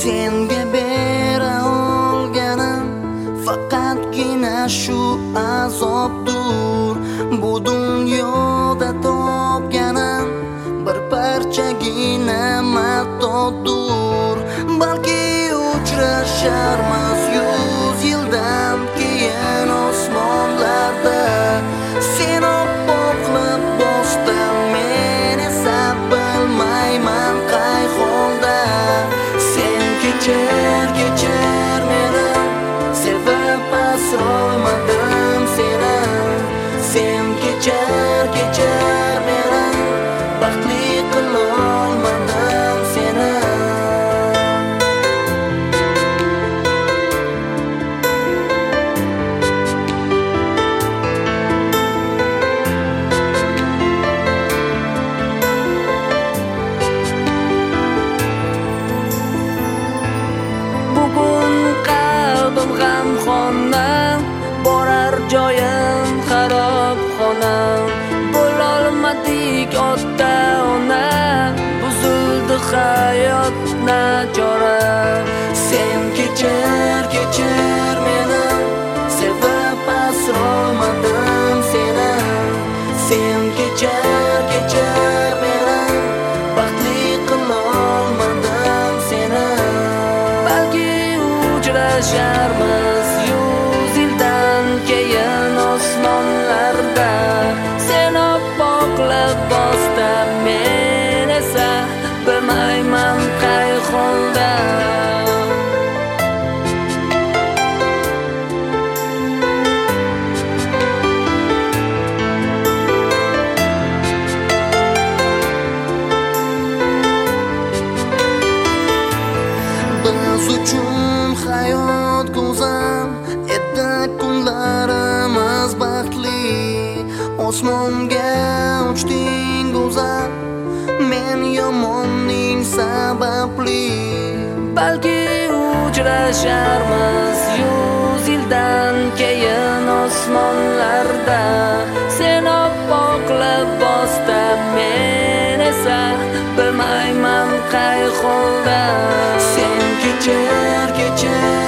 senga bera olganim. Faqatgina shu azobdur bu dunyoda topganim. Bir parchagina matodur balki uchrasharmiz. Sen kechir got that biz uchun hayot go'zal edi kunlarimiz baxtli. Osmonga uchding go'zal men yomonning sababli. Balki uchrasharmiz yuz yildan keyin osmonlarda. Sen oppoq libosda men esa bilmayman. kecer kecer